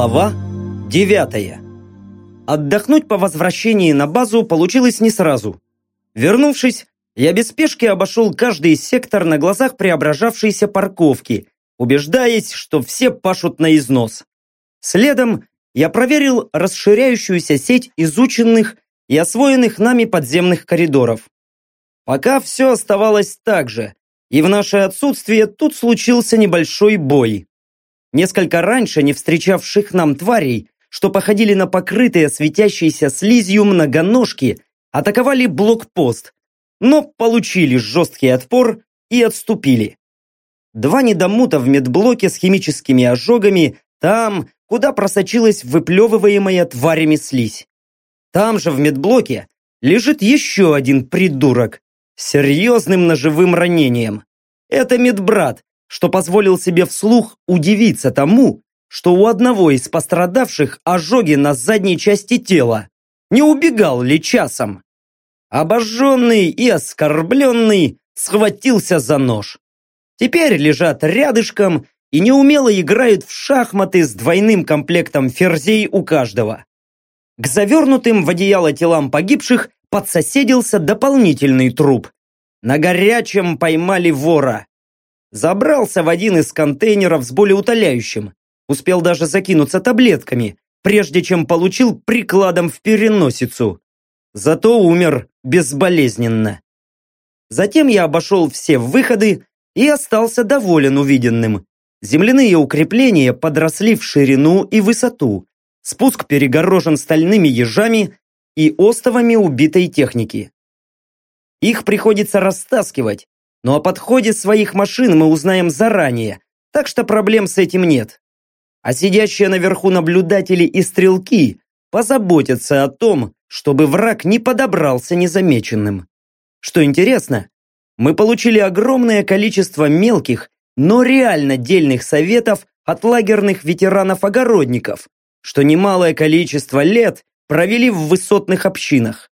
Глава 9 Отдохнуть по возвращении на базу получилось не сразу. Вернувшись, я без спешки обошел каждый сектор на глазах преображавшейся парковки, убеждаясь, что все пашут на износ. Следом я проверил расширяющуюся сеть изученных и освоенных нами подземных коридоров. Пока все оставалось так же, и в наше отсутствие тут случился небольшой бой. Несколько раньше не встречавших нам тварей, что походили на покрытые светящейся слизью многоножки, атаковали блокпост, но получили жесткий отпор и отступили. Два недомута в медблоке с химическими ожогами там, куда просочилась выплевываемая тварями слизь. Там же в медблоке лежит еще один придурок с серьезным ножевым ранением. Это медбрат, что позволил себе вслух удивиться тому, что у одного из пострадавших ожоги на задней части тела. Не убегал ли часом? Обожженный и оскорбленный схватился за нож. Теперь лежат рядышком и неумело играют в шахматы с двойным комплектом ферзей у каждого. К завернутым в одеяло телам погибших подсоседился дополнительный труп. На горячем поймали вора. Забрался в один из контейнеров с болеутоляющим. Успел даже закинуться таблетками, прежде чем получил прикладом в переносицу. Зато умер безболезненно. Затем я обошел все выходы и остался доволен увиденным. Земляные укрепления подросли в ширину и высоту. Спуск перегорожен стальными ежами и остовами убитой техники. Их приходится растаскивать, но о подходе своих машин мы узнаем заранее, так что проблем с этим нет. А сидящие наверху наблюдатели и стрелки позаботятся о том, чтобы враг не подобрался незамеченным. Что интересно, мы получили огромное количество мелких, но реально дельных советов от лагерных ветеранов-огородников, что немалое количество лет провели в высотных общинах.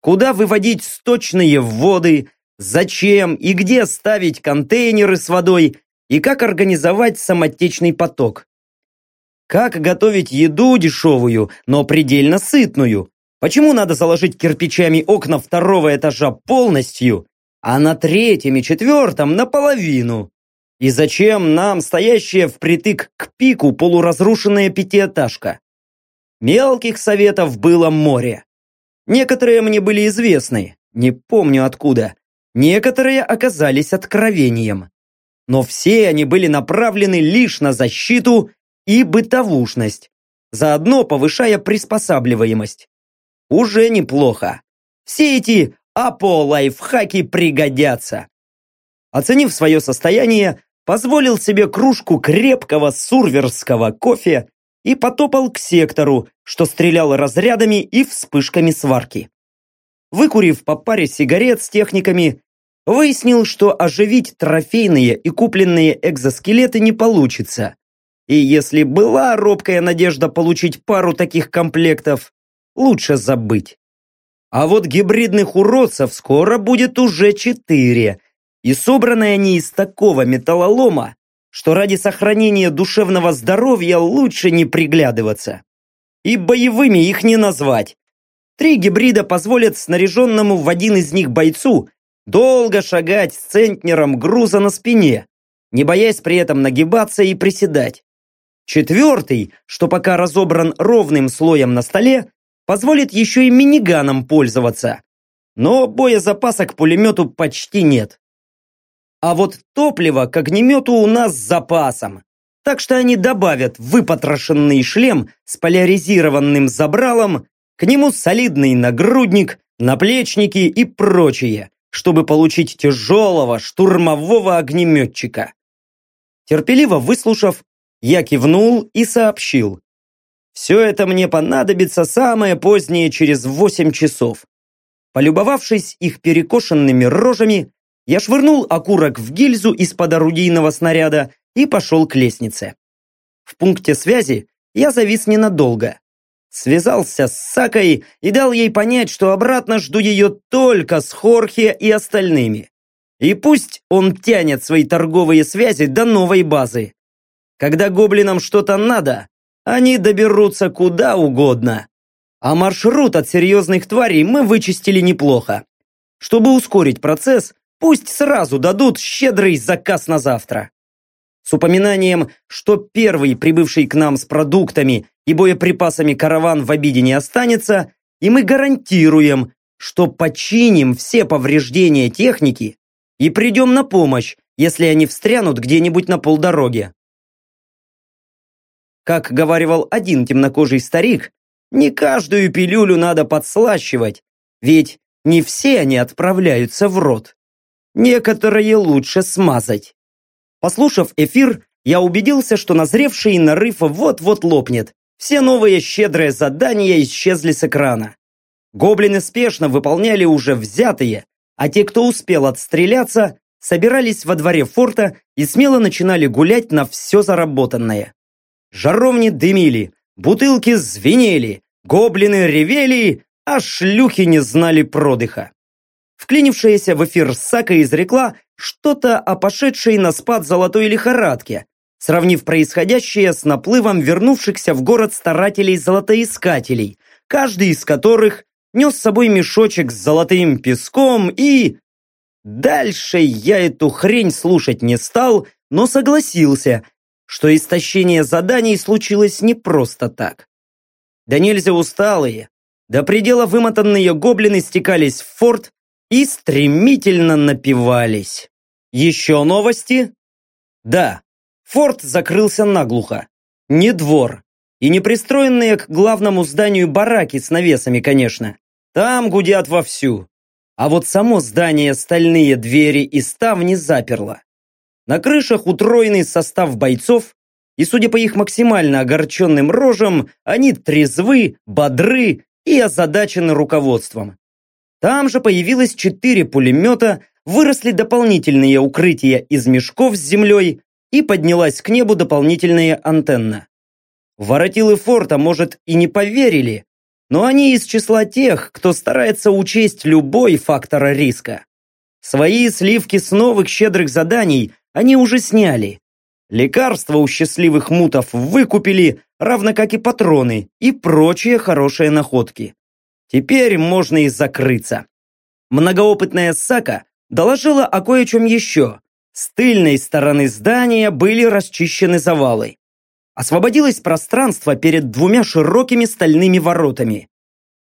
Куда выводить сточные воды, зачем и где ставить контейнеры с водой и как организовать самотечный поток. Как готовить еду дешевую, но предельно сытную? Почему надо заложить кирпичами окна второго этажа полностью, а на третьем и четвертом наполовину? И зачем нам стоящая впритык к пику полуразрушенная пятиэтажка? Мелких советов было море. Некоторые мне были известны, не помню откуда, Некоторые оказались откровением. Но все они были направлены лишь на защиту и бытовушность, заодно повышая приспосабливаемость. Уже неплохо. Все эти апо-лайфхаки пригодятся. Оценив свое состояние, позволил себе кружку крепкого сурверского кофе и потопал к сектору, что стрелял разрядами и вспышками сварки. Выкурив по паре сигарет с техниками, выяснил, что оживить трофейные и купленные экзоскелеты не получится. И если была робкая надежда получить пару таких комплектов, лучше забыть. А вот гибридных уродцев скоро будет уже четыре, и собраны они из такого металлолома, что ради сохранения душевного здоровья лучше не приглядываться. И боевыми их не назвать. Три гибрида позволят снаряженному в один из них бойцу долго шагать с центнером груза на спине, не боясь при этом нагибаться и приседать. Четвертый, что пока разобран ровным слоем на столе, позволит еще и миниганом пользоваться. Но боезапаса к пулемету почти нет. А вот топлива к огнемету у нас с запасом. Так что они добавят выпотрошенный шлем с поляризированным забралом к нему солидный нагрудник, наплечники и прочее, чтобы получить тяжелого штурмового огнеметчика. Терпеливо выслушав, я кивнул и сообщил. Все это мне понадобится самое позднее через восемь часов. Полюбовавшись их перекошенными рожами, я швырнул окурок в гильзу из-под орудийного снаряда и пошел к лестнице. В пункте связи я завис ненадолго связался с Сакой и дал ей понять, что обратно жду ее только с Хорхе и остальными. И пусть он тянет свои торговые связи до новой базы. Когда гоблинам что-то надо, они доберутся куда угодно. А маршрут от серьезных тварей мы вычистили неплохо. Чтобы ускорить процесс, пусть сразу дадут щедрый заказ на завтра. С упоминанием, что первый прибывший к нам с продуктами и боеприпасами караван в обиде не останется, и мы гарантируем, что починим все повреждения техники и придем на помощь, если они встрянут где-нибудь на полдороге. Как говаривал один темнокожий старик, не каждую пилюлю надо подслащивать, ведь не все они отправляются в рот. Некоторые лучше смазать. Послушав эфир, я убедился, что назревший нарыв вот-вот лопнет. Все новые щедрые задания исчезли с экрана. Гоблины спешно выполняли уже взятые, а те, кто успел отстреляться, собирались во дворе форта и смело начинали гулять на все заработанное. Жаровни дымили, бутылки звенели, гоблины ревели, а шлюхи не знали продыха. Вклинившаяся в эфир Сака изрекла что-то о пошедшей на спад золотой лихорадке, сравнив происходящее с наплывом вернувшихся в город старателей-золотоискателей, каждый из которых нес с собой мешочек с золотым песком и... Дальше я эту хрень слушать не стал, но согласился, что истощение заданий случилось не просто так. Да нельзя усталые, до предела вымотанные гоблины стекались в форт и стремительно напивались. Еще новости? Да, форт закрылся наглухо. Не двор. И не пристроенные к главному зданию бараки с навесами, конечно. Там гудят вовсю. А вот само здание стальные двери и ставни заперло. На крышах утроенный состав бойцов, и, судя по их максимально огорченным рожам, они трезвы, бодры и озадачены руководством. Там же появилось четыре пулемета, выросли дополнительные укрытия из мешков с землей и поднялась к небу дополнительная антенна. Воротилы форта, может, и не поверили, но они из числа тех, кто старается учесть любой фактор риска. Свои сливки с новых щедрых заданий они уже сняли. Лекарства у счастливых мутов выкупили, равно как и патроны и прочие хорошие находки. Теперь можно и закрыться. Многоопытная Сака доложила о кое-чем еще. С тыльной стороны здания были расчищены завалы освободилось пространство перед двумя широкими стальными воротами.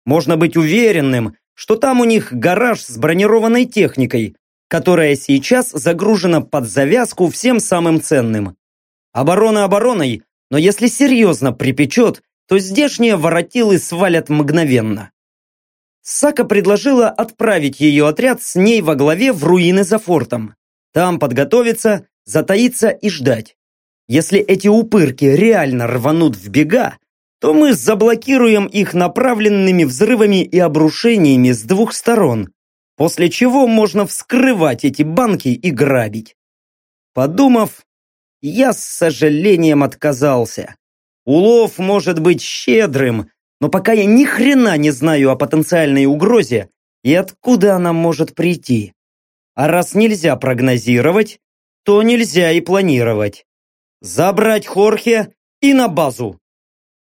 Можно быть уверенным, что там у них гараж с бронированной техникой, которая сейчас загружена под завязку всем самым ценным. Оборона обороной, но если серьезно припечет, то здешние воротилы свалят мгновенно. Сака предложила отправить ее отряд с ней во главе в руины за фортом. Там подготовиться, затаиться и ждать. Если эти упырки реально рванут в бега, то мы заблокируем их направленными взрывами и обрушениями с двух сторон, после чего можно вскрывать эти банки и грабить. Подумав, я с сожалением отказался. Улов может быть щедрым, но пока я ни хрена не знаю о потенциальной угрозе и откуда она может прийти. А раз нельзя прогнозировать, то нельзя и планировать. Забрать Хорхе и на базу.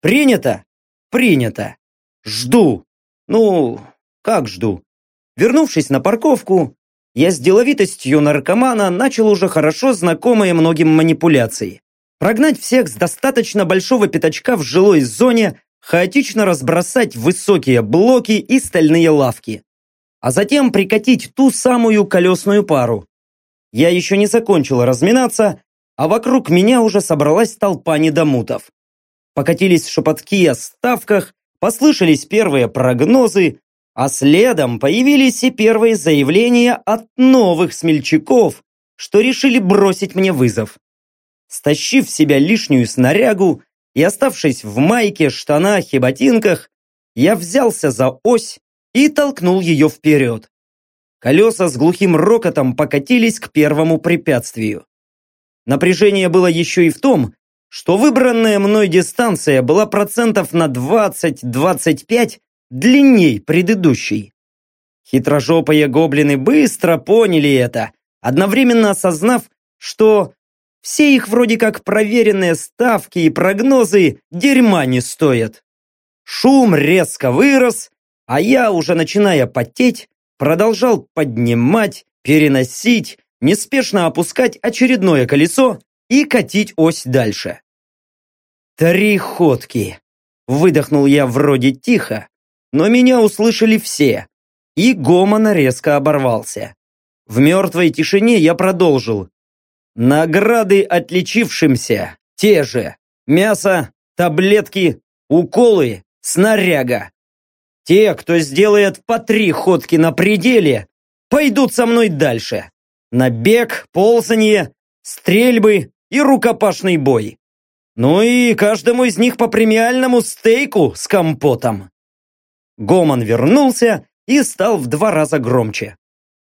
Принято? Принято. Жду. Ну, как жду? Вернувшись на парковку, я с деловитостью наркомана начал уже хорошо знакомые многим манипуляции. Прогнать всех с достаточно большого пятачка в жилой зоне, хаотично разбросать высокие блоки и стальные лавки. А затем прикатить ту самую колесную пару. Я еще не закончил разминаться, а вокруг меня уже собралась толпа недомутов. Покатились шепотки о ставках, послышались первые прогнозы, а следом появились и первые заявления от новых смельчаков, что решили бросить мне вызов. Стащив в себя лишнюю снарягу и оставшись в майке, штанах и ботинках, я взялся за ось и толкнул ее вперед. Колеса с глухим рокотом покатились к первому препятствию. Напряжение было еще и в том, что выбранная мной дистанция была процентов на 20-25 длинней предыдущей. Хитрожопые гоблины быстро поняли это, одновременно осознав, что Все их вроде как проверенные ставки и прогнозы дерьма не стоят. Шум резко вырос, а я, уже начиная потеть, продолжал поднимать, переносить, неспешно опускать очередное колесо и катить ось дальше. «Три ходки!» Выдохнул я вроде тихо, но меня услышали все, и гомон резко оборвался. В мертвой тишине я продолжил. Награды отличившимся те же. Мясо, таблетки, уколы, снаряга. Те, кто сделает по три ходки на пределе, пойдут со мной дальше. На бег, ползанье, стрельбы и рукопашный бой. Ну и каждому из них по премиальному стейку с компотом. Гомон вернулся и стал в два раза громче.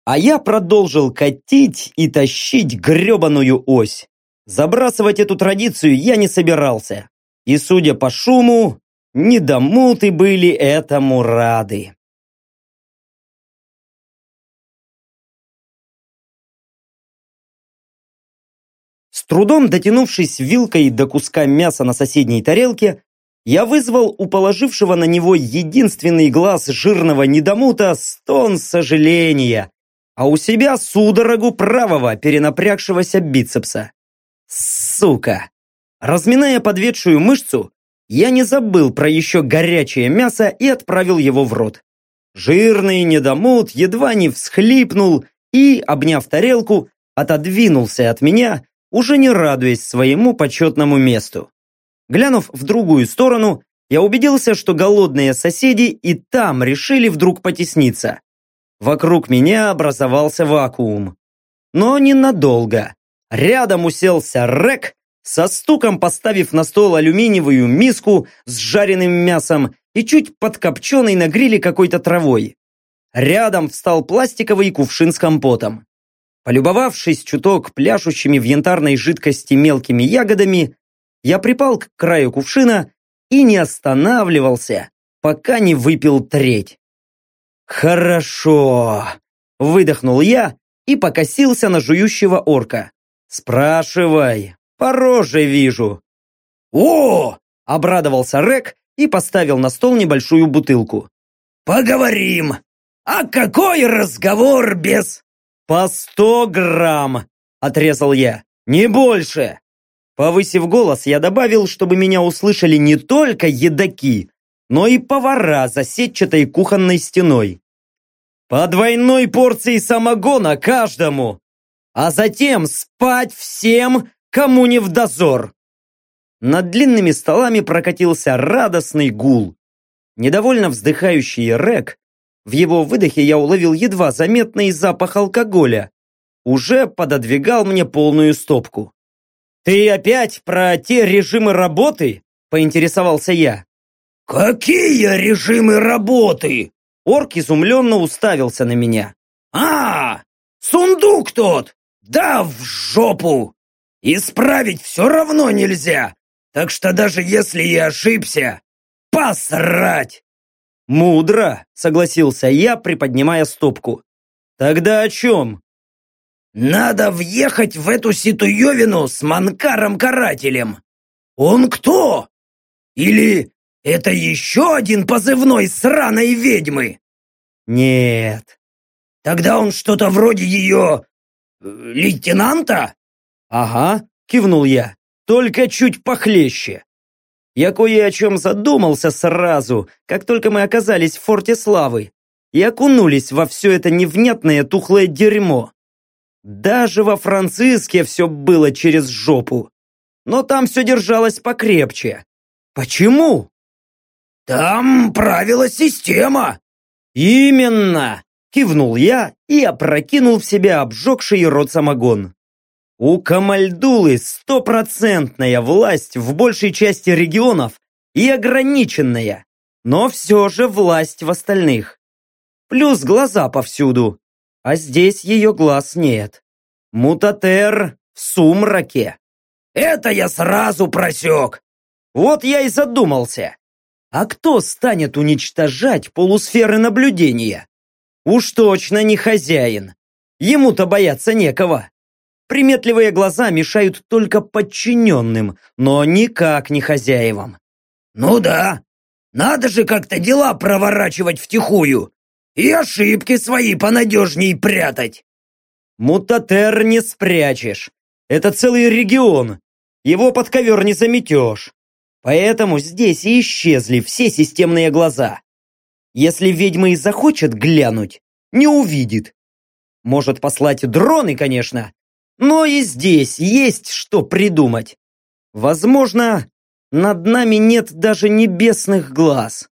А я продолжил катить и тащить гребаную ось. Забрасывать эту традицию я не собирался. И, судя по шуму, недомуты были этому рады. С трудом дотянувшись вилкой до куска мяса на соседней тарелке, я вызвал у положившего на него единственный глаз жирного недомута стон сожаления, а у себя судорогу правого перенапрягшегося бицепса. Сука! Разминая подведшую мышцу, я не забыл про еще горячее мясо и отправил его в рот. Жирный недомут едва не всхлипнул и, обняв тарелку, отодвинулся от меня, уже не радуясь своему почетному месту. Глянув в другую сторону, я убедился, что голодные соседи и там решили вдруг потесниться. Вокруг меня образовался вакуум. Но ненадолго. Рядом уселся Рек, со стуком поставив на стол алюминиевую миску с жареным мясом и чуть подкопченной на гриле какой-то травой. Рядом встал пластиковый кувшин с компотом. Полюбовавшись чуток пляшущими в янтарной жидкости мелкими ягодами, я припал к краю кувшина и не останавливался, пока не выпил треть. «Хорошо!» – выдохнул я и покосился на жующего орка. «Спрашивай, по роже вижу». «О!» – обрадовался Рек и поставил на стол небольшую бутылку. «Поговорим! А какой разговор без...» «По сто грамм!» – отрезал я. «Не больше!» Повысив голос, я добавил, чтобы меня услышали не только едаки, но и повара за сетчатой кухонной стеной. По двойной порции самогона каждому, а затем спать всем, кому не в дозор. Над длинными столами прокатился радостный гул. Недовольно вздыхающий Рек, в его выдохе я уловил едва заметный запах алкоголя, уже пододвигал мне полную стопку. «Ты опять про те режимы работы?» – поинтересовался я. «Какие режимы работы?» Орк изумленно уставился на меня. «А, сундук тот! Да в жопу! Исправить все равно нельзя, так что даже если и ошибся, посрать!» «Мудро!» – согласился я, приподнимая стопку. «Тогда о чем?» «Надо въехать в эту ситуевину с Манкаром-карателем! Он кто? Или это еще один позывной сраной ведьмы?» «Нет». «Тогда он что-то вроде ее... Э, лейтенанта?» «Ага», — кивнул я, — «только чуть похлеще». Я кое о чем задумался сразу, как только мы оказались в форте славы, и окунулись во все это невнятное тухлое дерьмо. Даже во Франциске все было через жопу. Но там все держалось покрепче. Почему? Там правила система. Именно, кивнул я и опрокинул в себя обжегший рот самогон. У Камальдулы стопроцентная власть в большей части регионов и ограниченная, но все же власть в остальных. Плюс глаза повсюду, а здесь ее глаз нет. Мутатер в сумраке. Это я сразу просек. Вот я и задумался. А кто станет уничтожать полусферы наблюдения? Уж точно не хозяин. Ему-то бояться некого. Приметливые глаза мешают только подчиненным, но никак не хозяевам. «Ну да, надо же как-то дела проворачивать втихую и ошибки свои понадежней прятать». Мутатер не спрячешь. Это целый регион. Его под ковер не заметешь. Поэтому здесь и исчезли все системные глаза. Если ведьма и захочет глянуть, не увидит. Может послать дроны, конечно, но и здесь есть что придумать. Возможно, над нами нет даже небесных глаз.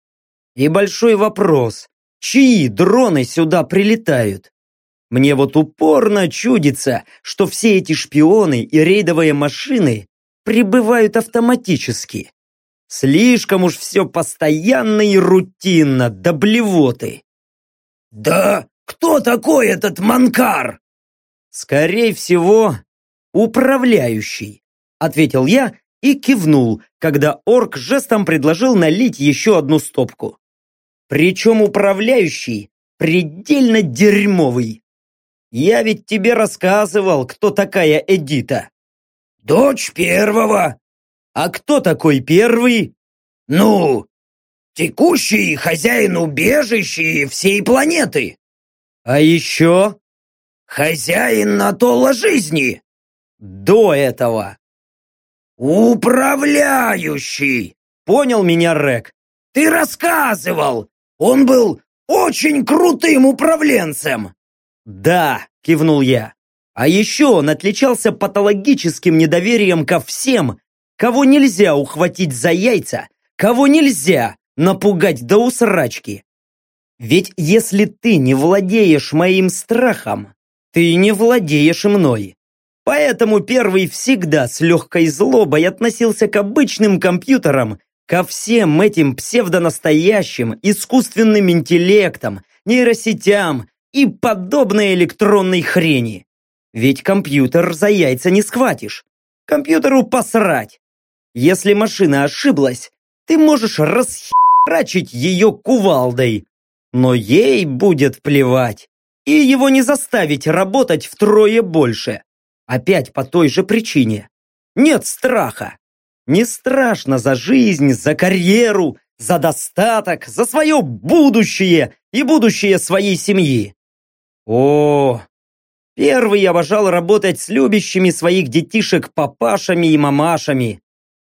И большой вопрос, чьи дроны сюда прилетают? Мне вот упорно чудится, что все эти шпионы и рейдовые машины прибывают автоматически. Слишком уж все постоянно и рутинно, до блевоты. «Да кто такой этот Манкар?» «Скорее всего, управляющий», — ответил я и кивнул, когда орк жестом предложил налить еще одну стопку. Причем управляющий предельно дерьмовый. Я ведь тебе рассказывал, кто такая Эдита. Дочь первого. А кто такой первый? Ну, текущий хозяин убежища всей планеты. А еще? Хозяин Атолла жизни. До этого. Управляющий. Понял меня, Рек? Ты рассказывал. Он был очень крутым управленцем. «Да», — кивнул я. «А еще он отличался патологическим недоверием ко всем, кого нельзя ухватить за яйца, кого нельзя напугать до усрачки. Ведь если ты не владеешь моим страхом, ты не владеешь мной. Поэтому первый всегда с легкой злобой относился к обычным компьютерам, ко всем этим псевдонастоящим искусственным интеллектам, нейросетям и подобной электронной хрени. Ведь компьютер за яйца не схватишь. Компьютеру посрать. Если машина ошиблась, ты можешь расхерачить ее кувалдой. Но ей будет плевать. И его не заставить работать втрое больше. Опять по той же причине. Нет страха. Не страшно за жизнь, за карьеру, за достаток, за свое будущее и будущее своей семьи. О, первый я обожал работать с любящими своих детишек папашами и мамашами.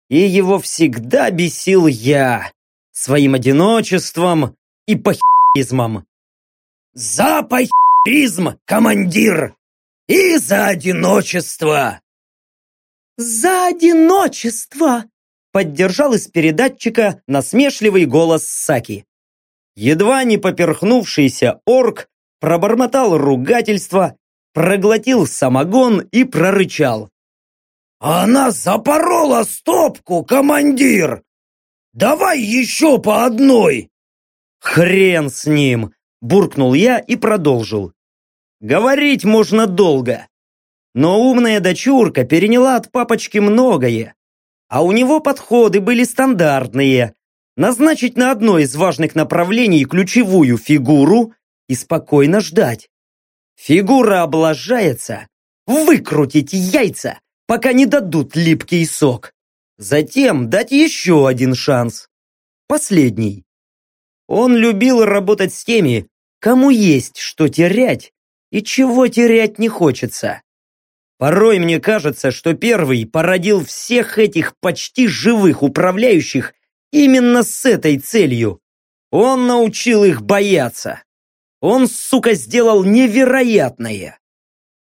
И его всегда бесил я своим одиночеством и похизмом. За похизм, командир! И за одиночество! За одиночество! Поддержал из передатчика насмешливый голос Саки. Едва не поперхнувшийся орк пробормотал ругательство, проглотил самогон и прорычал. «Она запорола стопку, командир! Давай еще по одной!» «Хрен с ним!» – буркнул я и продолжил. «Говорить можно долго, но умная дочурка переняла от папочки многое, а у него подходы были стандартные. Назначить на одно из важных направлений ключевую фигуру и спокойно ждать. Фигура облажается, выкрутить яйца, пока не дадут липкий сок. Затем дать еще один шанс. Последний. Он любил работать с теми, кому есть что терять и чего терять не хочется. Порой мне кажется, что первый породил всех этих почти живых управляющих именно с этой целью. Он научил их бояться. Он, сука, сделал невероятное.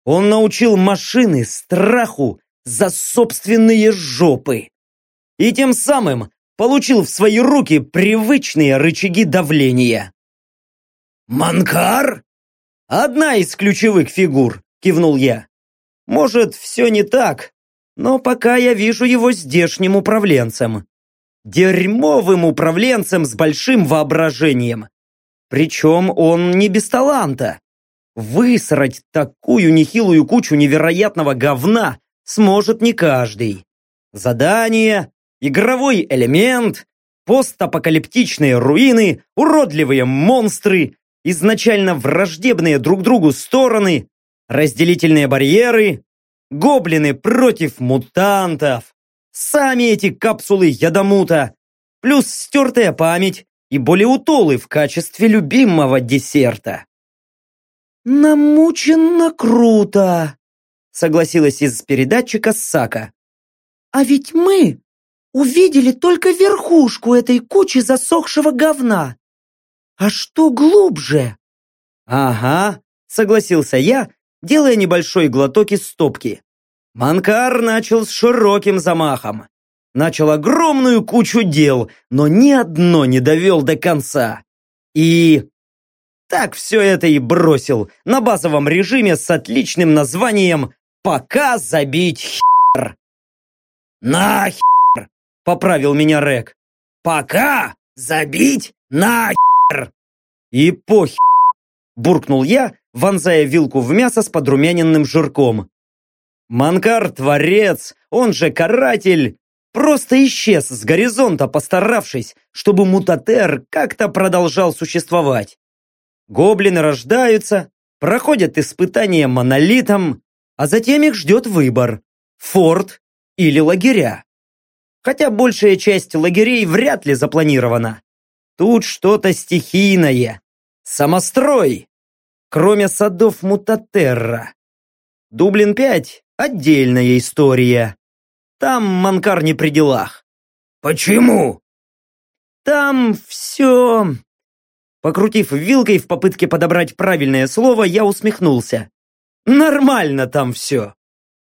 Он научил машины страху за собственные жопы. И тем самым получил в свои руки привычные рычаги давления. «Манкар?» «Одна из ключевых фигур», — кивнул я. «Может, все не так, но пока я вижу его здешним управленцем. Дерьмовым управленцем с большим воображением. Причем он не без таланта. Высрать такую нехилую кучу невероятного говна сможет не каждый. Задание, игровой элемент, постапокалиптичные руины, уродливые монстры, изначально враждебные друг другу стороны, разделительные барьеры. гоблины против мутантов, сами эти капсулы ядомута, плюс стертая память и болеутолы в качестве любимого десерта. «Намученно круто!» согласилась из передатчика Сака. «А ведь мы увидели только верхушку этой кучи засохшего говна. А что глубже?» «Ага», согласился я, делая небольшой глоток из стопки. Манкар начал с широким замахом. Начал огромную кучу дел, но ни одно не довел до конца. И так все это и бросил на базовом режиме с отличным названием «Пока забить хер». «На хер!» — поправил меня Рек. «Пока забить на хер!» «И похер!» — буркнул я, вонзая вилку в мясо с подрумяненным жирком. Манкар — творец, он же каратель, просто исчез с горизонта, постаравшись, чтобы мутатер как-то продолжал существовать. Гоблины рождаются, проходят испытания монолитом, а затем их ждет выбор – форт или лагеря. Хотя большая часть лагерей вряд ли запланирована. Тут что-то стихийное. Самострой. Кроме садов Мутатерра. Дублин-5 – отдельная история. Там Манкар не при делах. Почему? Там все Покрутив вилкой в попытке подобрать правильное слово, я усмехнулся. Нормально там все.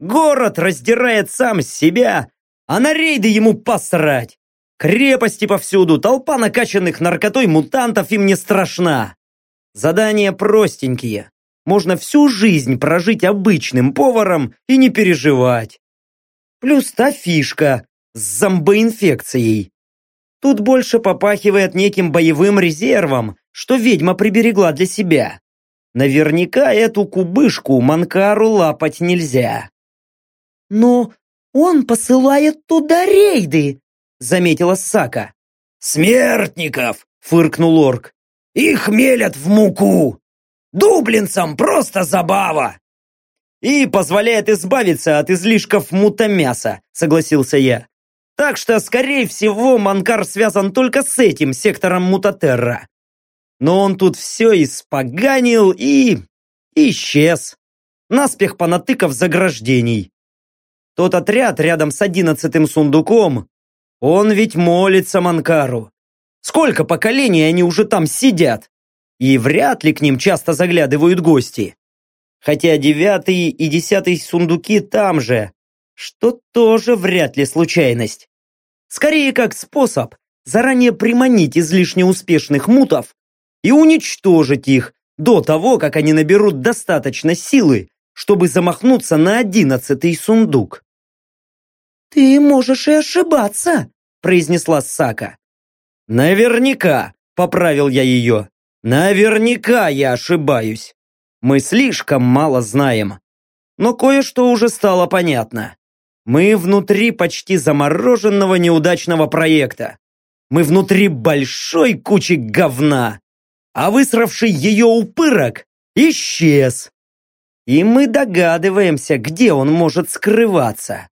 Город раздирает сам себя, а на рейды ему посрать. Крепости повсюду, толпа накачанных наркотой мутантов им не страшна. Задания простенькие. Можно всю жизнь прожить обычным поваром и не переживать. Плюс та фишка с зомбоинфекцией. Тут больше попахивает неким боевым резервом, что ведьма приберегла для себя. Наверняка эту кубышку Манкару лапать нельзя. «Но он посылает туда рейды», — заметила Сака. «Смертников!» — фыркнул орк. «Их мелят в муку! Дублинцам просто забава!» «И позволяет избавиться от излишков мутамяса», — согласился я. «Так что, скорее всего, Манкар связан только с этим сектором Мутатерра но он тут все испоганил и... исчез. Наспех понатыкав заграждений. Тот отряд рядом с одиннадцатым сундуком, он ведь молится Манкару. Сколько поколений они уже там сидят? И вряд ли к ним часто заглядывают гости. Хотя девятый и десятый сундуки там же, что тоже вряд ли случайность. Скорее как способ заранее приманить излишне успешных мутов и уничтожить их до того, как они наберут достаточно силы, чтобы замахнуться на одиннадцатый сундук. «Ты можешь и ошибаться», — произнесла Сака. «Наверняка», — поправил я ее. «Наверняка я ошибаюсь. Мы слишком мало знаем. Но кое-что уже стало понятно. Мы внутри почти замороженного неудачного проекта. Мы внутри большой кучи говна а высравший ее упырок исчез. И мы догадываемся, где он может скрываться.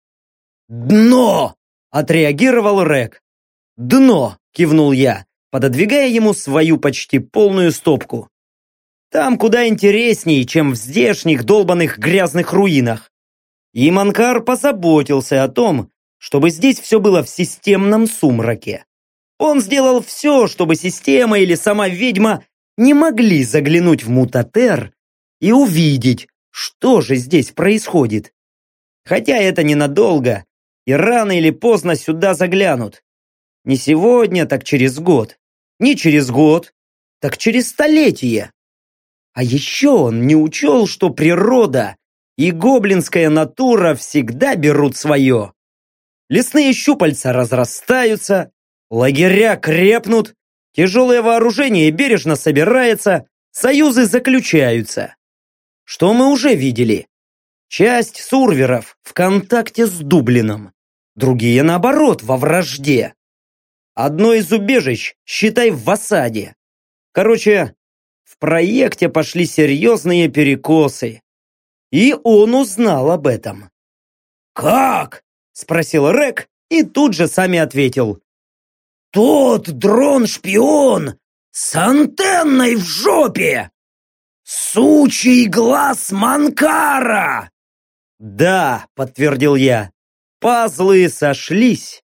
«Дно!» – отреагировал Рек. «Дно!» – кивнул я, пододвигая ему свою почти полную стопку. «Там куда интереснее, чем в здешних долбанных грязных руинах. И Манкар позаботился о том, чтобы здесь все было в системном сумраке. Он сделал все, чтобы система или сама ведьма не могли заглянуть в мутатер и увидеть, что же здесь происходит. Хотя это ненадолго, и рано или поздно сюда заглянут. Не сегодня, так через год. Не через год, так через столетие. А еще он не учел, что природа и гоблинская натура всегда берут свое. Лесные щупальца разрастаются, лагеря крепнут, Тяжелое вооружение бережно собирается, союзы заключаются. Что мы уже видели? Часть сурверов в контакте с Дублином, другие, наоборот, во вражде. Одно из убежищ, считай, в осаде. Короче, в проекте пошли серьезные перекосы. И он узнал об этом. «Как?» – спросил Рек и тут же сами ответил. «Тот дрон-шпион с антенной в жопе! Сучий глаз Манкара!» «Да», – подтвердил я, – «пазлы сошлись.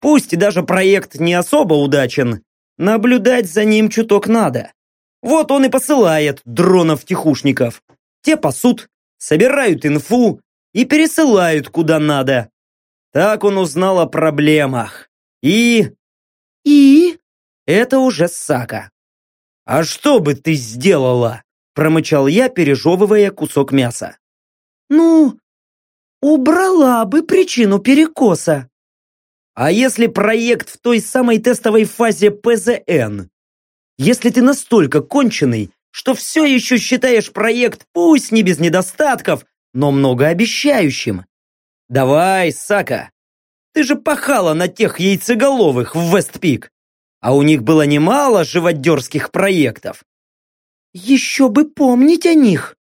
Пусть даже проект не особо удачен, наблюдать за ним чуток надо. Вот он и посылает дронов-тихушников. Те пасут, собирают инфу и пересылают куда надо. Так он узнал о проблемах. И... И... Это уже Сака. «А что бы ты сделала?» Промычал я, пережевывая кусок мяса. «Ну, убрала бы причину перекоса». «А если проект в той самой тестовой фазе ПЗН? Если ты настолько конченый, что все еще считаешь проект пусть не без недостатков, но многообещающим. Давай, Сака, ты же пахала на тех яйцеголовых в Вестпик, а у них было немало живодерских проектов. Еще бы помнить о них.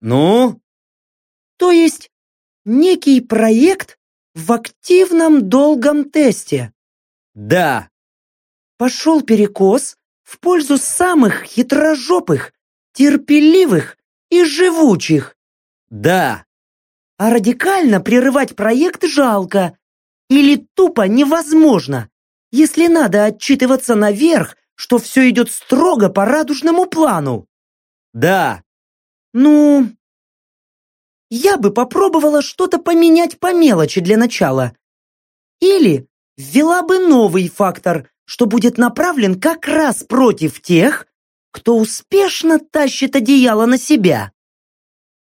Ну? То есть некий проект в активном долгом тесте. Да. Пошел перекос в пользу самых хитрожопых, терпеливых и живучих. Да. А радикально прерывать проект жалко. Или тупо невозможно, если надо отчитываться наверх, что все идет строго по радужному плану. Да. Ну, я бы попробовала что-то поменять по мелочи для начала. Или ввела бы новый фактор, что будет направлен как раз против тех, кто успешно тащит одеяло на себя.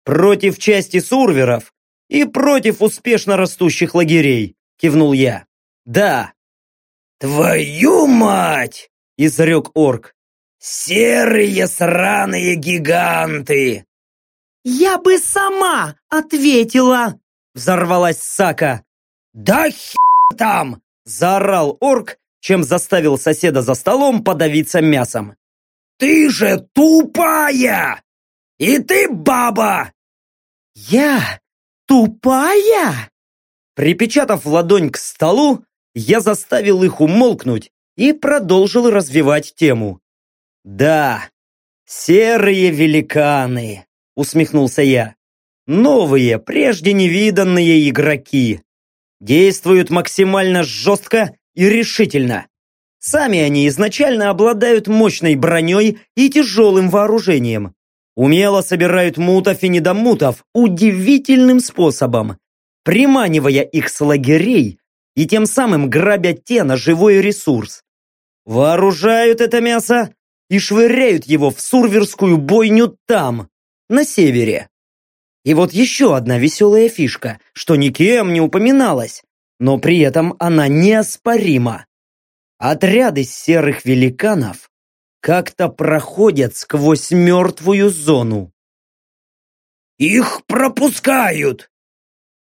Против части сурверов и против успешно растущих лагерей, кивнул я. Да. Твою мать! изрек орк. Серые сраные гиганты! Я бы сама ответила! Взорвалась Сака. Да хер там! Заорал орк чем заставил соседа за столом подавиться мясом. «Ты же тупая! И ты баба!» «Я тупая?» Припечатав ладонь к столу, я заставил их умолкнуть и продолжил развивать тему. «Да, серые великаны», — усмехнулся я. «Новые, прежде невиданные игроки. Действуют максимально жестко и решительно. Сами они изначально обладают мощной броней и тяжелым вооружением. Умело собирают мутов и недомутов удивительным способом, приманивая их с лагерей и тем самым грабя те на живой ресурс. Вооружают это мясо и швыряют его в сурверскую бойню там, на севере. И вот еще одна веселая фишка, что никем не упоминалась но при этом она неоспорима. Отряды серых великанов как-то проходят сквозь мертвую зону. «Их пропускают!»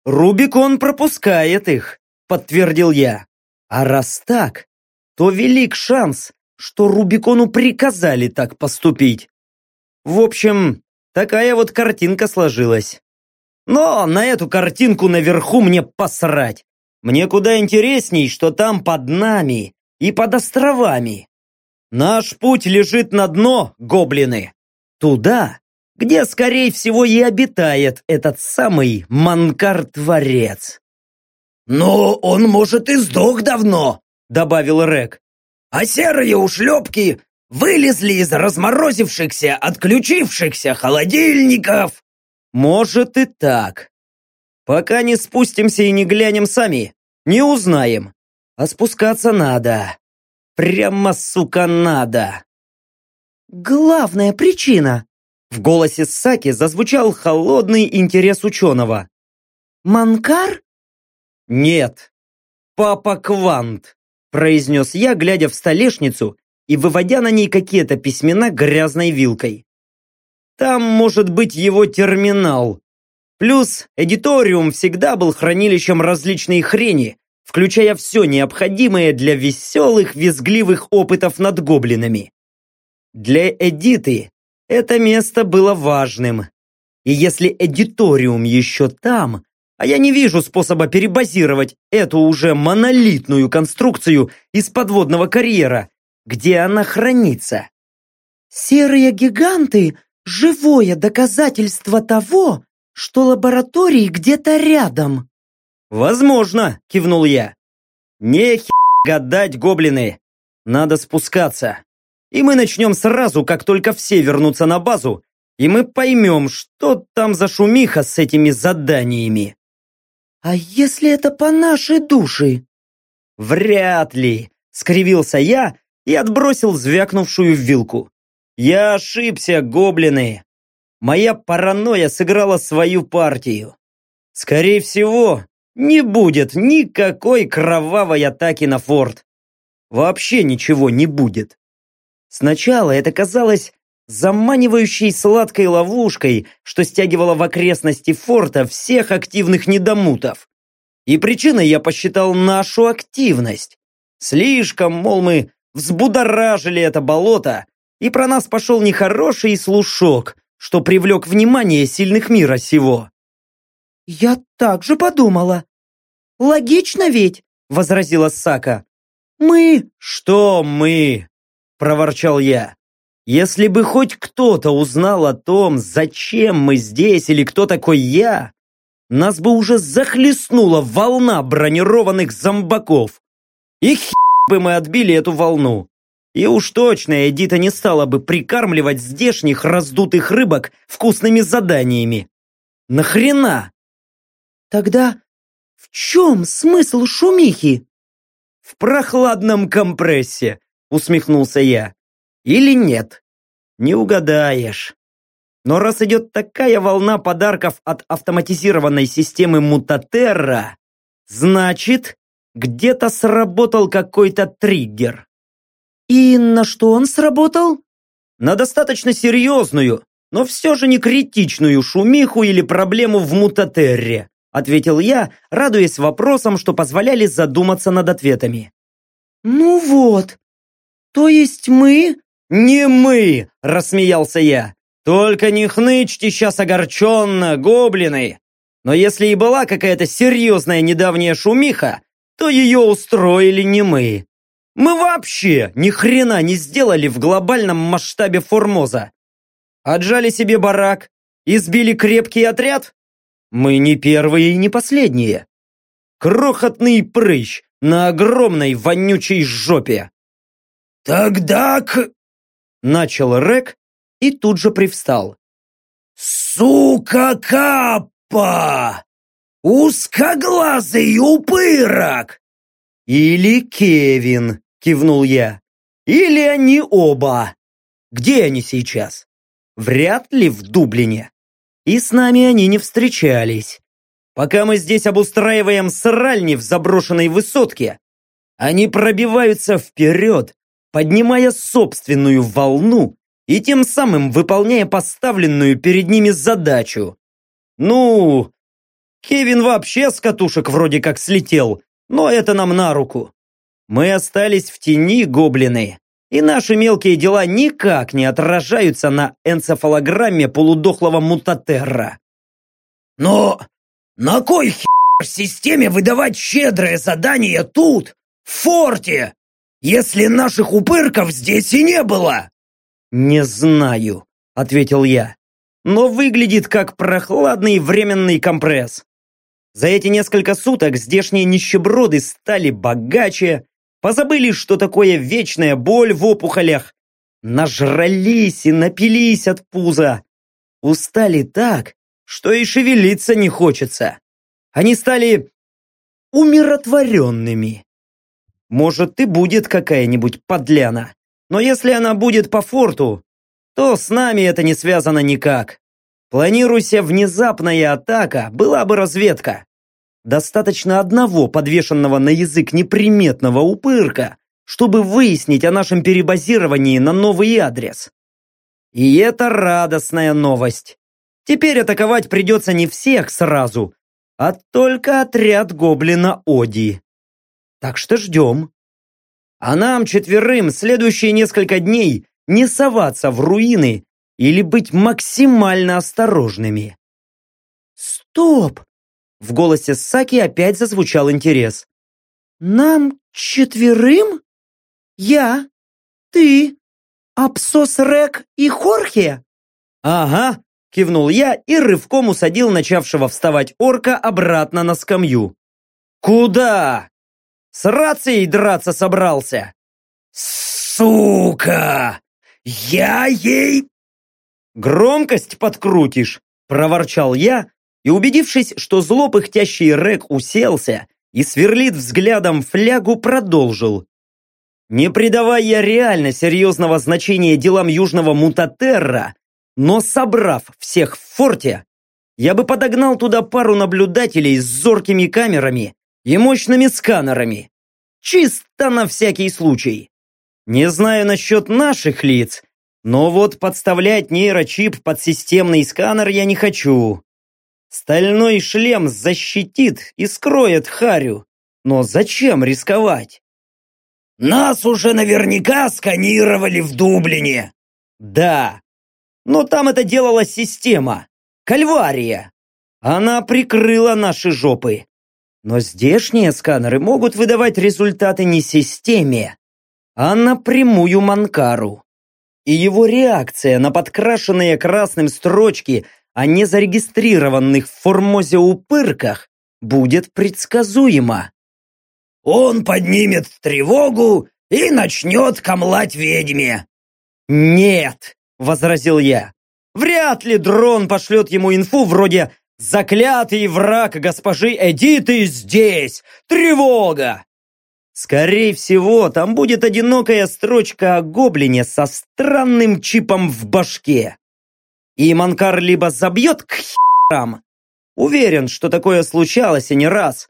«Рубикон пропускает их», — подтвердил я. «А раз так, то велик шанс, что Рубикону приказали так поступить. В общем, такая вот картинка сложилась. Но на эту картинку наверху мне посрать. Мне куда интересней, что там под нами и под островами. Наш путь лежит на дно, гоблины. Туда, где, скорее всего, и обитает этот самый Манкар-творец. «Но он, может, и сдох давно», — добавил Рек. «А серые ушлепки вылезли из разморозившихся, отключившихся холодильников». «Может и так», Пока не спустимся и не глянем сами, не узнаем. А спускаться надо. Прямо, сука, надо. Главная причина. В голосе Саки зазвучал холодный интерес ученого. Манкар? Нет. Папа Квант, произнес я, глядя в столешницу и выводя на ней какие-то письмена грязной вилкой. Там может быть его терминал, Плюс эдиториум всегда был хранилищем различной хрени, включая все необходимое для веселых, визгливых опытов над гоблинами. Для Эдиты это место было важным. И если эдиториум еще там, а я не вижу способа перебазировать эту уже монолитную конструкцию из подводного карьера, где она хранится. Серые гиганты – живое доказательство того, что лаборатории где-то рядом. Возможно, кивнул я. Не гадать, гоблины. Надо спускаться. И мы начнем сразу, как только все вернутся на базу, и мы поймем, что там за шумиха с этими заданиями. «А если это по нашей душе?» «Вряд ли», — скривился я и отбросил звякнувшую вилку. «Я ошибся, гоблины. Моя паранойя сыграла свою партию. Скорее всего, не будет никакой кровавой атаки на форт. Вообще ничего не будет. Сначала это казалось заманивающей сладкой ловушкой, что стягивала в окрестности форта всех активных недомутов. И причиной я посчитал нашу активность. Слишком, мол, мы взбудоражили это болото, и про нас пошел нехороший слушок, что привлек внимание сильных мира сего. «Я так же подумала. Логично ведь», — возразила Сака. «Мы...» «Что мы?» — проворчал я. Если бы хоть кто-то узнал о том, зачем мы здесь или кто такой я, нас бы уже захлестнула волна бронированных зомбаков. И хер бы мы отбили эту волну. И уж точно Эдита не стала бы прикармливать здешних раздутых рыбок вкусными заданиями. Нахрена? Тогда в чем смысл шумихи? В прохладном компрессе, усмехнулся я. Или нет? Не угадаешь. Но раз идет такая волна подарков от автоматизированной системы Мутатерра, значит, где-то сработал какой-то триггер. И на что он сработал? На достаточно серьезную, но все же не критичную шумиху или проблему в Мутатерре, ответил я, радуясь вопросам, что позволяли задуматься над ответами. Ну вот, то есть мы «Не мы!» – рассмеялся я. «Только не хнычьте сейчас огорченно, гоблины! Но если и была какая-то серьезная недавняя шумиха, то ее устроили не мы. Мы вообще ни хрена не сделали в глобальном масштабе Формоза. Отжали себе барак, избили крепкий отряд? Мы не первые и не последние. Крохотный прыщ на огромной вонючей жопе. «Тогда к...» Начал Рек и тут же привстал. «Сука Каппа! Узкоглазый упырок!» «Или Кевин», — кивнул я. «Или они оба. Где они сейчас? Вряд ли в Дублине. И с нами они не встречались. Пока мы здесь обустраиваем сральни в заброшенной высотке, они пробиваются вперед поднимая собственную волну и тем самым выполняя поставленную перед ними задачу. Ну, Кевин вообще с катушек вроде как слетел, но это нам на руку. Мы остались в тени, гоблины, и наши мелкие дела никак не отражаются на энцефалограмме полудохлого мутатерра. Но на кой хер системе выдавать щедрое задание тут, в форте? если наших упырков здесь и не было?» «Не знаю», — ответил я. «Но выглядит как прохладный временный компресс. За эти несколько суток здешние нищеброды стали богаче, позабыли, что такое вечная боль в опухолях, нажрались и напились от пуза. Устали так, что и шевелиться не хочется. Они стали умиротворенными. Может, и будет какая-нибудь подляна. Но если она будет по форту, то с нами это не связано никак. Планируйся внезапная атака, была бы разведка. Достаточно одного подвешенного на язык неприметного упырка, чтобы выяснить о нашем перебазировании на новый адрес. И это радостная новость. Теперь атаковать придется не всех сразу, а только отряд гоблина Оди. Так что ждем. А нам четверым следующие несколько дней не соваться в руины или быть максимально осторожными. Стоп! В голосе Саки опять зазвучал интерес. «Нам четверым? Я, ты, Апсос Рек и Хорхе?» «Ага», — кивнул я и рывком усадил начавшего вставать орка обратно на скамью. «Куда? С рацией драться собрался?» «Сука! Я ей...» «Громкость подкрутишь!» – проворчал я, и, убедившись, что зло пыхтящий Рек уселся и сверлит взглядом флягу, продолжил. Не придавая реально серьезного значения делам Южного Мутатерра, но собрав всех в форте, я бы подогнал туда пару наблюдателей с зоркими камерами и мощными сканерами. Чисто на всякий случай. Не знаю насчет наших лиц, но вот подставлять нейрочип под системный сканер я не хочу. Стальной шлем защитит и скроет Харю. Но зачем рисковать? Нас уже наверняка сканировали в Дублине. Да, но там это делала система. Кальвария. Она прикрыла наши жопы. Но здешние сканеры могут выдавать результаты не системе, а напрямую Манкару. И его реакция на подкрашенные красным строчки о незарегистрированных в Формозе упырках будет предсказуема. «Он поднимет тревогу и начнет камлать ведьме». «Нет», — возразил я, — «вряд ли дрон пошлет ему инфу вроде «Заклятый враг госпожи Эдиты здесь! Тревога!» Скорее всего, там будет одинокая строчка о гоблине со странным чипом в башке. И Манкар либо забьет к херам, уверен, что такое случалось и не раз,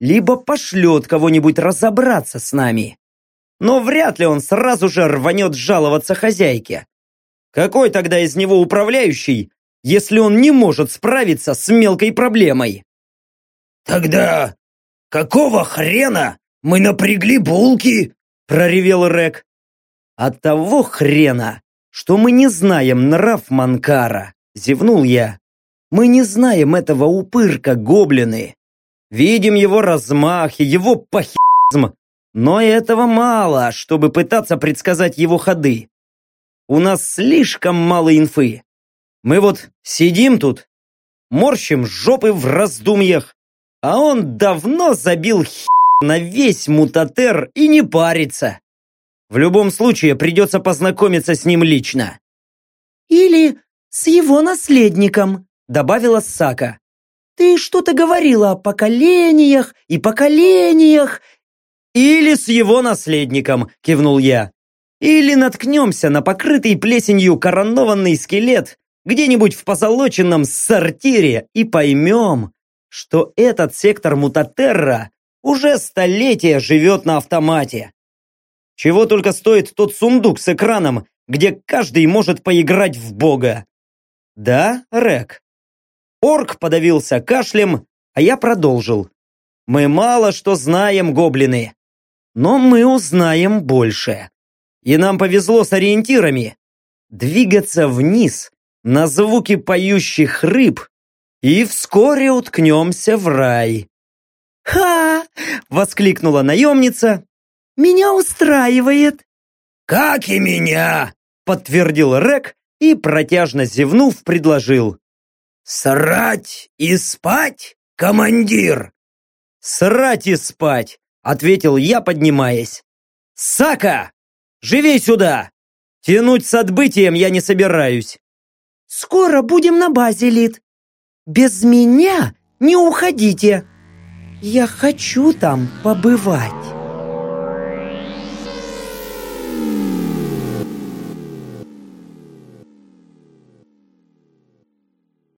либо пошлет кого-нибудь разобраться с нами. Но вряд ли он сразу же рванет жаловаться хозяйке. Какой тогда из него управляющий, если он не может справиться с мелкой проблемой? Тогда какого хрена мы напрягли булки!» – проревел Рек. «От того хрена, что мы не знаем нрав Манкара», – зевнул я. «Мы не знаем этого упырка гоблины. Видим его размах и его похизм, но этого мало, чтобы пытаться предсказать его ходы. У нас слишком мало инфы. Мы вот сидим тут, морщим жопы в раздумьях, а он давно забил хер на весь мутатер и не париться. В любом случае придется познакомиться с ним лично. «Или с его наследником», — добавила Сака. «Ты что-то говорила о поколениях и поколениях». «Или с его наследником», — кивнул я. «Или наткнемся на покрытый плесенью коронованный скелет где-нибудь в позолоченном сортире и поймем, что этот сектор Мутатерра уже столетия живет на автомате. Чего только стоит тот сундук с экраном, где каждый может поиграть в бога. Да, Рек? Орк подавился кашлем, а я продолжил. Мы мало что знаем, гоблины. Но мы узнаем больше. И нам повезло с ориентирами. Двигаться вниз на звуки поющих рыб, и вскоре уткнемся в рай. «Ха!» — воскликнула наемница. «Меня устраивает!» «Как и меня!» — подтвердил Рек и, протяжно зевнув, предложил. «Срать и спать, командир!» «Срать и спать!» — ответил я, поднимаясь. «Сака! Живей сюда! Тянуть с отбытием я не собираюсь!» «Скоро будем на базе, Лид. Без меня не уходите!» Я хочу там побывать.